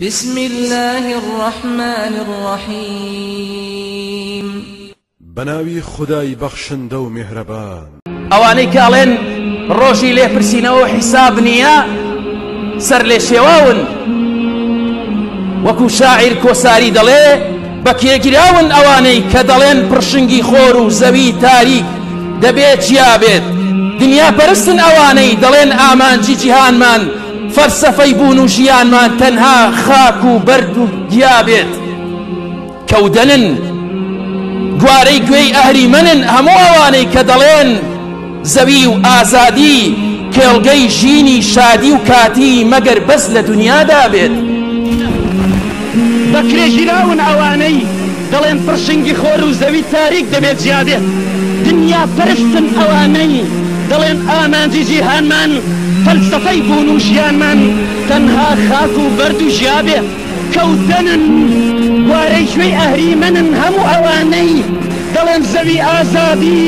بسم اللە الرحمن الرحیم بەناوی خودای بەخشندە و میهرەبان. ئەوانەی کە ئەڵێن ڕۆژی لێپرسینەوە و حیساب نییە سەر لێ شێواون وەکو شاعیر کۆساری دەڵێ بە کێگیراون ئەوانەی کە دەڵێن پڕشنگی خۆر و زەوی تاریک دەبێت چیا بێت دنیا پەرستن ئەوانەی دەڵێن ئامانجی جیهانمان فەلسەفەی بوون و ژیانمان تەنها خاک و بەرد و گیا بێت کەودەنن گوارەی گوێی ئەهریمەنن هەموو ئەوانەی کە دەڵێن زەوی و ئازادی کێڵگەی ژینی شادی و کاتی مەگەر بەس لە دنیادا بێت. بەکرێگیراون ئەوانەی دەڵێن پڕشنگی خۆر و زەوی تاریک دەبێت جیابێت، دنیا پەرستن ئەوانەی دەڵێن ئامانجی جیهانمان فەلسەفەی بوون و ژیانمان تەنها خاک و بەرد و ژیابێت کەوتنن بوارەی گوێی ئەهریمەنن، هەموو ئەوانەی دەڵێن زەوی ئازادی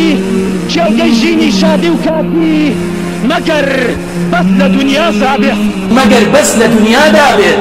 کێڵگەی ژینی شادی و کاتی مەگەر بەس لە دنیازا بێت. مەگەر بەس لە دنیادا بێت.